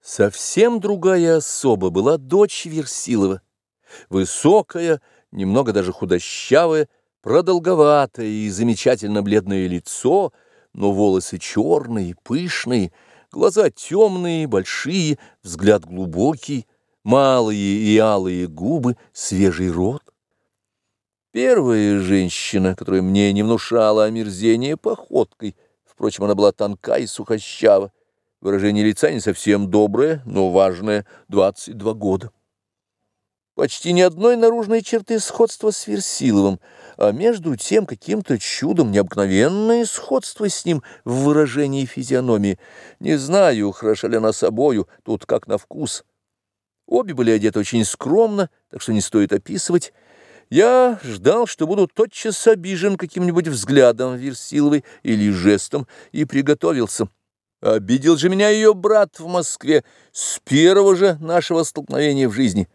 Совсем другая особа была дочь Версилова. Высокая, немного даже худощавая, продолговатое и замечательно бледное лицо, но волосы черные, пышные, глаза темные, большие, взгляд глубокий, малые и алые губы, свежий рот. Первая женщина, которая мне не внушала омерзения походкой, впрочем, она была тонка и сухощава, Выражение лица не совсем доброе, но важное, 22 года. Почти ни одной наружной черты сходства с Версиловым, а между тем каким-то чудом необыкновенное сходство с ним в выражении физиономии. Не знаю, хороша ли она собою, тут как на вкус. Обе были одеты очень скромно, так что не стоит описывать. Я ждал, что буду тотчас обижен каким-нибудь взглядом Версиловой или жестом, и приготовился. Обидел же меня ее брат в Москве с первого же нашего столкновения в жизни.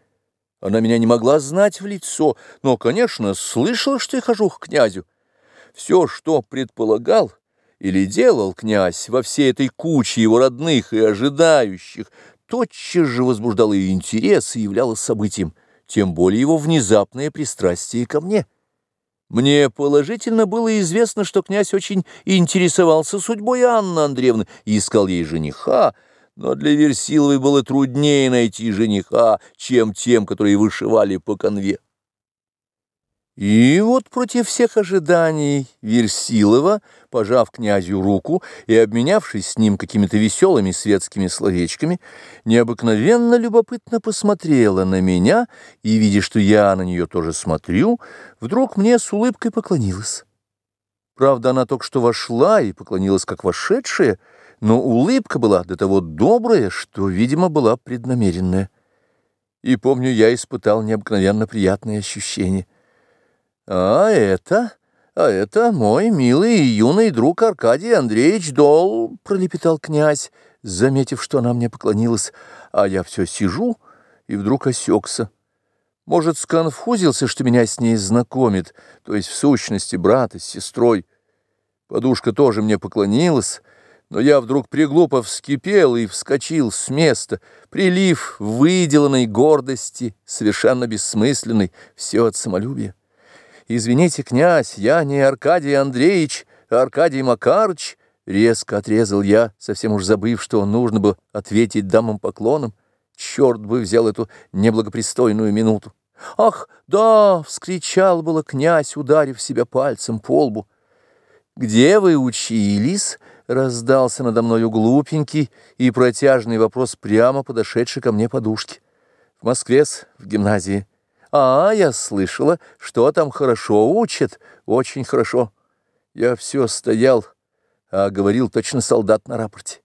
Она меня не могла знать в лицо, но, конечно, слышала, что я хожу к князю. Все, что предполагал или делал князь во всей этой куче его родных и ожидающих, тотчас же возбуждало и интерес и являлось событием, тем более его внезапное пристрастие ко мне. Мне положительно было известно, что князь очень интересовался судьбой Анны Андреевны и искал ей жениха, но для Версиловой было труднее найти жениха, чем тем, которые вышивали по конве. И вот против всех ожиданий Версилова, пожав князю руку и обменявшись с ним какими-то веселыми светскими словечками, необыкновенно любопытно посмотрела на меня и, видя, что я на нее тоже смотрю, вдруг мне с улыбкой поклонилась. Правда, она только что вошла и поклонилась как вошедшая, но улыбка была до того добрая, что, видимо, была преднамеренная. И помню, я испытал необыкновенно приятные ощущения. А это... А это мой милый и юный друг Аркадий Андреевич Дол, пролепетал князь, заметив, что она мне поклонилась, а я все сижу и вдруг осекся. Может, сконфузился, что меня с ней знакомит, то есть в сущности брата с сестрой. Подушка тоже мне поклонилась, но я вдруг приглупо вскипел и вскочил с места, прилив выделанной гордости, совершенно бессмысленной, все от самолюбия. «Извините, князь, я не Аркадий Андреевич, а Аркадий Макарыч», — резко отрезал я, совсем уж забыв, что нужно бы ответить дамам поклоном. Черт бы взял эту неблагопристойную минуту. «Ах, да!» — вскричал было князь, ударив себя пальцем по лбу. «Где вы учились?» — раздался надо мною глупенький и протяжный вопрос прямо подошедший ко мне подушки. «В Москве, в гимназии». «А, я слышала, что там хорошо учат, очень хорошо». Я все стоял, а говорил точно солдат на рапорте.